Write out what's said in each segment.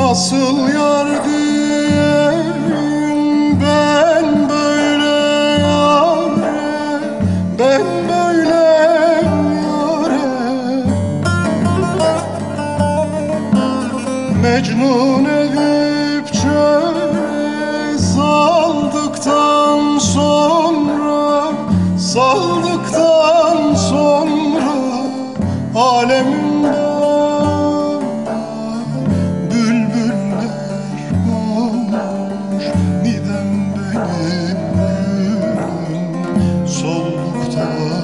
Nasıl yar diyeyim? Ben böyle yâre Ben böyle yâre Mecnun edip çöre saldıktan sonra Saldıktan sonra alemimde amor.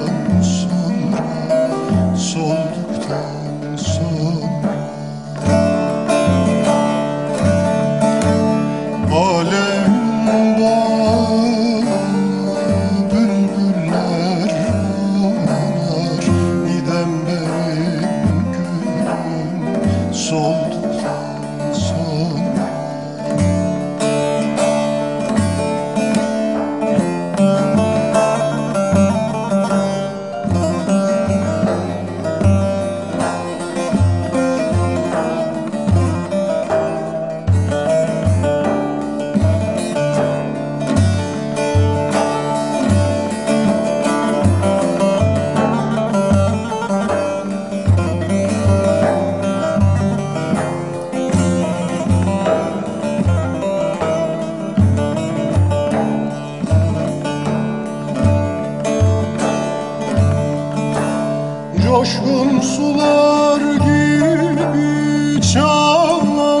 Sular gibi çağlamayan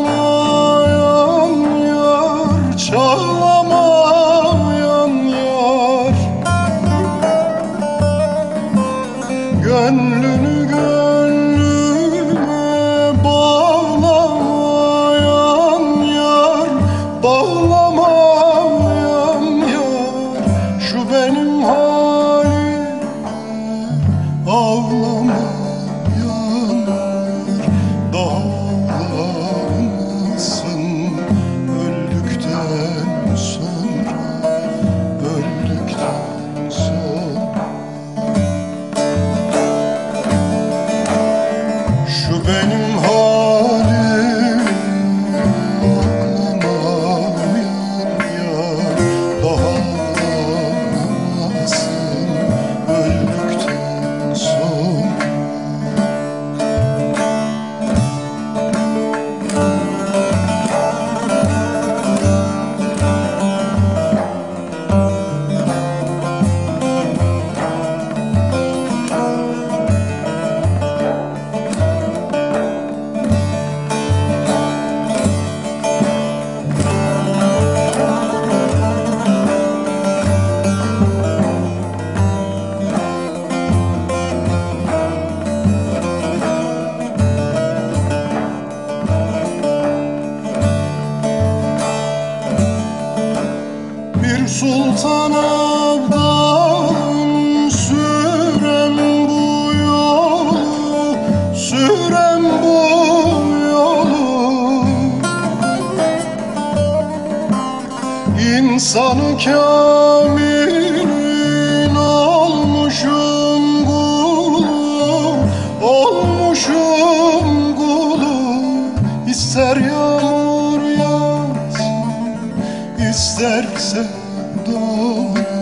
yar Çağlamayan yar. Gönlünü gönlüme bağlamayan yar Bağlamayan yar. Şu benim halim sultan abdalım sürem bu yolu Sürem bu yolu. İnsanı kamilin olmuşum kulu Olmuşum kulu İster yağmur yağsın İsterse door.